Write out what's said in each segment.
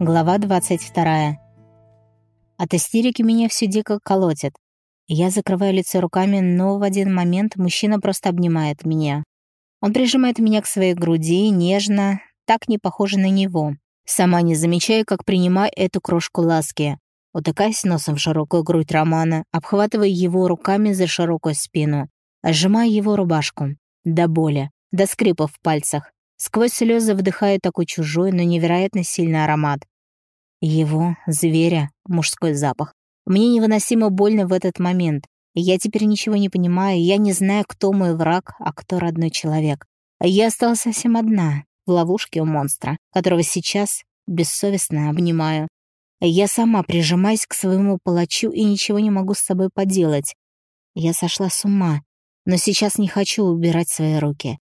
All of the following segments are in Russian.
Глава 22. От истерики меня все дико колотит. Я закрываю лицо руками, но в один момент мужчина просто обнимает меня. Он прижимает меня к своей груди, нежно, так не похоже на него. Сама не замечаю, как принимаю эту крошку ласки. Утыкаясь носом в широкую грудь Романа, обхватывая его руками за широкую спину, сжимая его рубашку. До боли, до скрипа в пальцах. Сквозь слезы вдыхаю такой чужой, но невероятно сильный аромат. Его, зверя, мужской запах. Мне невыносимо больно в этот момент. Я теперь ничего не понимаю, я не знаю, кто мой враг, а кто родной человек. Я осталась совсем одна, в ловушке у монстра, которого сейчас бессовестно обнимаю. Я сама прижимаюсь к своему палачу и ничего не могу с собой поделать. Я сошла с ума, но сейчас не хочу убирать свои руки.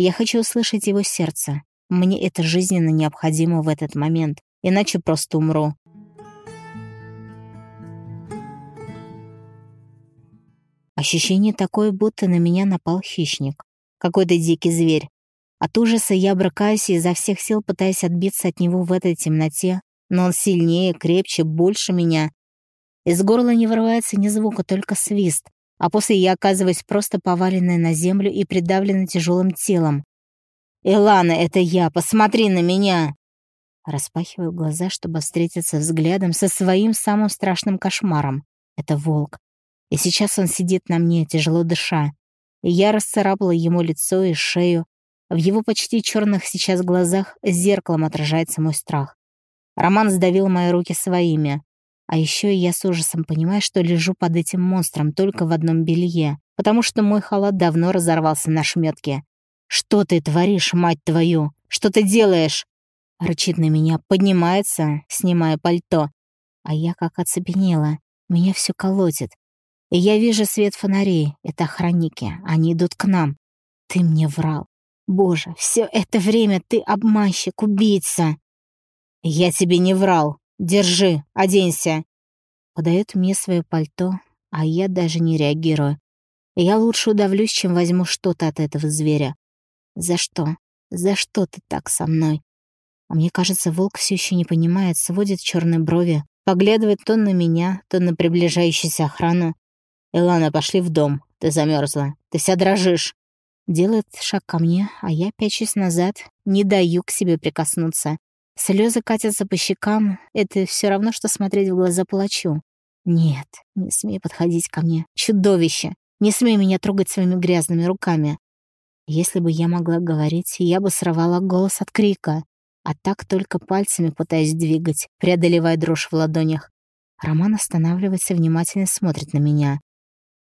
Я хочу услышать его сердце. Мне это жизненно необходимо в этот момент, иначе просто умру. Ощущение такое, будто на меня напал хищник. Какой-то дикий зверь. От ужаса я брыкаюсь и изо всех сил пытаюсь отбиться от него в этой темноте, но он сильнее, крепче, больше меня. Из горла не вырывается ни звука, только свист а после я оказываюсь просто поваленной на землю и придавлена тяжелым телом. «Элана, это я! Посмотри на меня!» Распахиваю глаза, чтобы встретиться взглядом со своим самым страшным кошмаром. Это волк. И сейчас он сидит на мне, тяжело дыша. И я расцарапала ему лицо и шею. В его почти черных сейчас глазах зеркалом отражается мой страх. Роман сдавил мои руки своими. А еще я с ужасом понимаю, что лежу под этим монстром только в одном белье, потому что мой халат давно разорвался на шметке. «Что ты творишь, мать твою? Что ты делаешь?» Рычит на меня, поднимается, снимая пальто. А я как оцепенела. Меня все колотит. И я вижу свет фонарей. Это охранники. Они идут к нам. Ты мне врал. Боже, все это время ты обманщик, убийца. Я тебе не врал. Держи, оденься. Подает мне свое пальто, а я даже не реагирую. Я лучше удавлюсь, чем возьму что-то от этого зверя. За что? За что ты так со мной? А мне кажется, волк все еще не понимает, сводит черные брови, поглядывает то на меня, то на приближающуюся охрану. «Илана, пошли в дом. Ты замерзла. Ты вся дрожишь». Делает шаг ко мне, а я пячусь назад, не даю к себе прикоснуться. Слезы катятся по щекам. Это все равно, что смотреть в глаза палачу. Нет, не смей подходить ко мне. Чудовище! Не смей меня трогать своими грязными руками. Если бы я могла говорить, я бы сорвала голос от крика. А так только пальцами пытаясь двигать, преодолевая дрожь в ладонях. Роман останавливается внимательно смотрит на меня.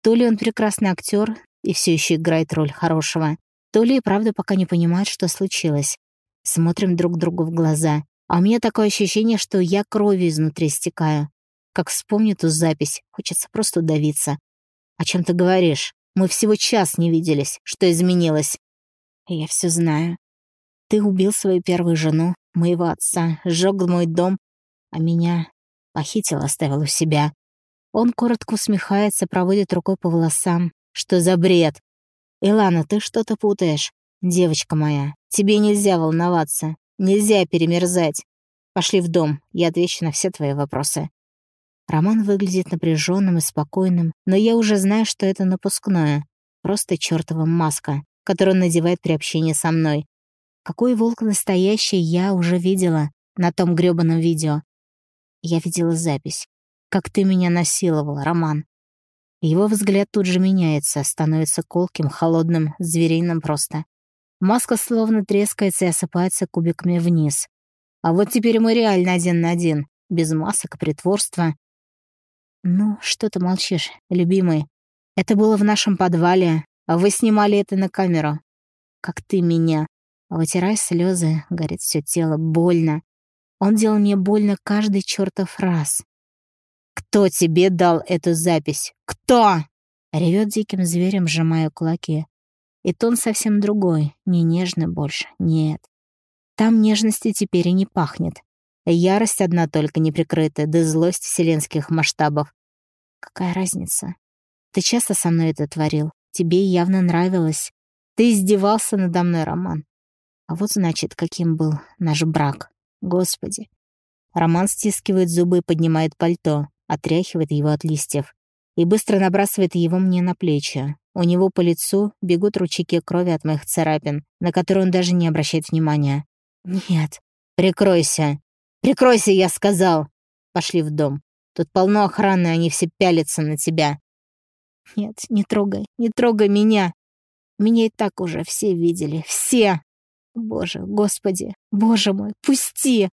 То ли он прекрасный актер и все еще играет роль хорошего, то ли и правда пока не понимает, что случилось. Смотрим друг другу в глаза. А у меня такое ощущение, что я кровью изнутри стекаю. Как вспомню ту запись, хочется просто удавиться. «О чем ты говоришь? Мы всего час не виделись. Что изменилось?» «Я все знаю. Ты убил свою первую жену, моего отца, сжег мой дом, а меня похитил, оставил у себя». Он коротко усмехается, проводит рукой по волосам. «Что за бред?» «Илана, ты что-то путаешь. Девочка моя, тебе нельзя волноваться, нельзя перемерзать. Пошли в дом, я отвечу на все твои вопросы. Роман выглядит напряженным и спокойным, но я уже знаю, что это напускное. Просто чертова маска, которую он надевает при общении со мной. Какой волк настоящий, я уже видела на том грёбаном видео. Я видела запись. Как ты меня насиловал, Роман. Его взгляд тут же меняется, становится колким, холодным, звериным просто. Маска словно трескается и осыпается кубиками вниз. А вот теперь мы реально один на один, без масок, притворства. Ну, что ты молчишь, любимый? Это было в нашем подвале, а вы снимали это на камеру. Как ты меня. Вытирай слезы, горит все тело, больно. Он делал мне больно каждый чертов раз. «Кто тебе дал эту запись? Кто?» Ревет диким зверем, сжимая кулаки. И тон совсем другой, не нежный больше, нет. Там нежности теперь и не пахнет. Ярость одна только неприкрытая, да злость вселенских масштабов. Какая разница? Ты часто со мной это творил. Тебе явно нравилось. Ты издевался надо мной, Роман. А вот значит, каким был наш брак. Господи. Роман стискивает зубы и поднимает пальто, отряхивает его от листьев и быстро набрасывает его мне на плечи. У него по лицу бегут ручейки крови от моих царапин, на которые он даже не обращает внимания. «Нет». «Прикройся! Прикройся, я сказал!» Пошли в дом. Тут полно охраны, они все пялятся на тебя. «Нет, не трогай, не трогай меня!» Меня и так уже все видели, все! Боже, господи, боже мой, пусти!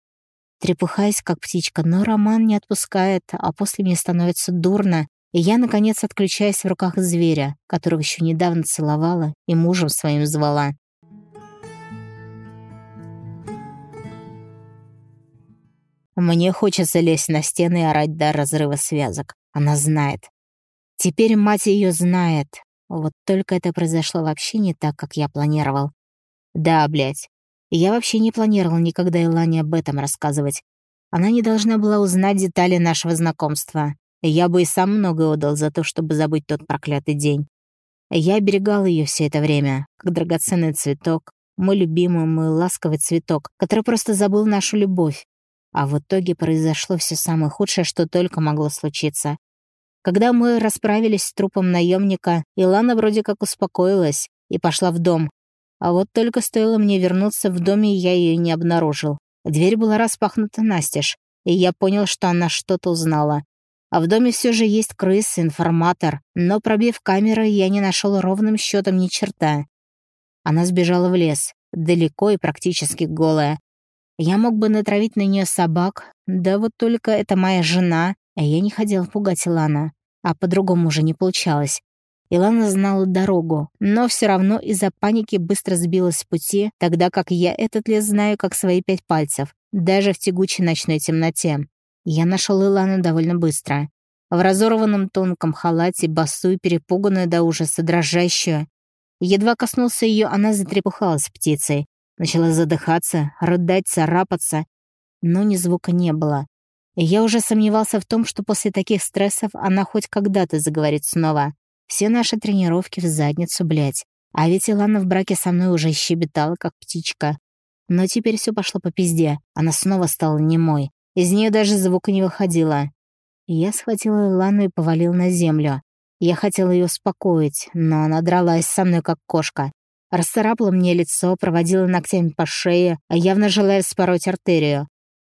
Трепыхаясь, как птичка, но Роман не отпускает, а после мне становится дурно, и я, наконец, отключаюсь в руках зверя, которого еще недавно целовала и мужем своим звала. Мне хочется лезть на стены и орать до разрыва связок. Она знает. Теперь мать ее знает. Вот только это произошло вообще не так, как я планировал. Да, блядь. Я вообще не планировал никогда Илане об этом рассказывать. Она не должна была узнать детали нашего знакомства. Я бы и сам много отдал за то, чтобы забыть тот проклятый день. Я оберегал ее все это время, как драгоценный цветок, мой любимый, мой ласковый цветок, который просто забыл нашу любовь. А в итоге произошло все самое худшее, что только могло случиться. Когда мы расправились с трупом наемника, Илана вроде как успокоилась и пошла в дом. А вот только стоило мне вернуться в доме, я ее не обнаружил. Дверь была распахнута настежь, и я понял, что она что-то узнала. А в доме все же есть крыс, информатор, но пробив камеры, я не нашел ровным счетом ни черта. Она сбежала в лес, далеко и практически голая. Я мог бы натравить на нее собак, да вот только это моя жена, а я не хотел пугать Илана, а по-другому уже не получалось. Илана знала дорогу, но все равно из-за паники быстро сбилась с пути, тогда как я этот лес знаю как свои пять пальцев, даже в тягучей ночной темноте. Я нашел Илану довольно быстро. В разорванном тонком халате, босую, перепуганную до ужаса, дрожащую. Едва коснулся ее, она затрепухалась птицей. Начала задыхаться, рыдать, царапаться. Но ни звука не было. Я уже сомневался в том, что после таких стрессов она хоть когда-то заговорит снова. Все наши тренировки в задницу, блядь. А ведь Илана в браке со мной уже щебетала, как птичка. Но теперь все пошло по пизде. Она снова стала немой. Из нее даже звука не выходило. Я схватил Илану и повалил на землю. Я хотел ее успокоить, но она дралась со мной, как кошка. Расцарапала мне лицо, проводила ногтями по шее, явно желая спороть артерию.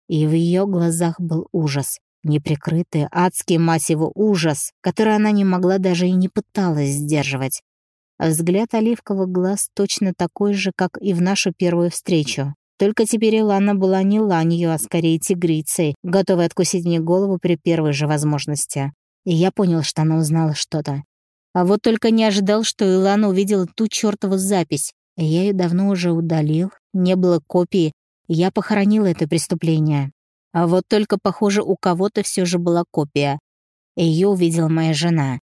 И в ее глазах был ужас. Неприкрытый, адский, мать ужас, который она не могла даже и не пыталась сдерживать. Взгляд оливковых глаз точно такой же, как и в нашу первую встречу. Только теперь Илана была не ланью, а скорее тигрицей, готовой откусить мне голову при первой же возможности. И я понял, что она узнала что-то. А вот только не ожидал, что Илана увидела ту чертову запись. Я ее давно уже удалил, не было копии, я похоронил это преступление. А вот только, похоже, у кого-то все же была копия. Ее увидела моя жена.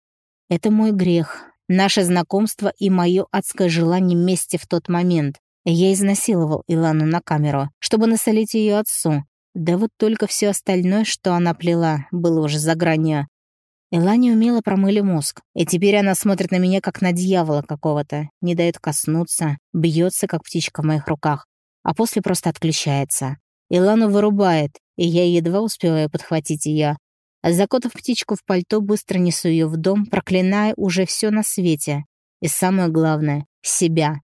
Это мой грех, наше знакомство и мое адское желание мести в тот момент. Я изнасиловал Илану на камеру, чтобы насолить ее отцу. Да вот только все остальное, что она плела, было уже за гранью. Илане умело промыли мозг, и теперь она смотрит на меня, как на дьявола какого-то, не дает коснуться, бьется, как птичка в моих руках, а после просто отключается. Илану вырубает, и я едва успеваю подхватить ее. Закотав птичку в пальто, быстро несу ее в дом, проклиная уже все на свете. И самое главное — себя.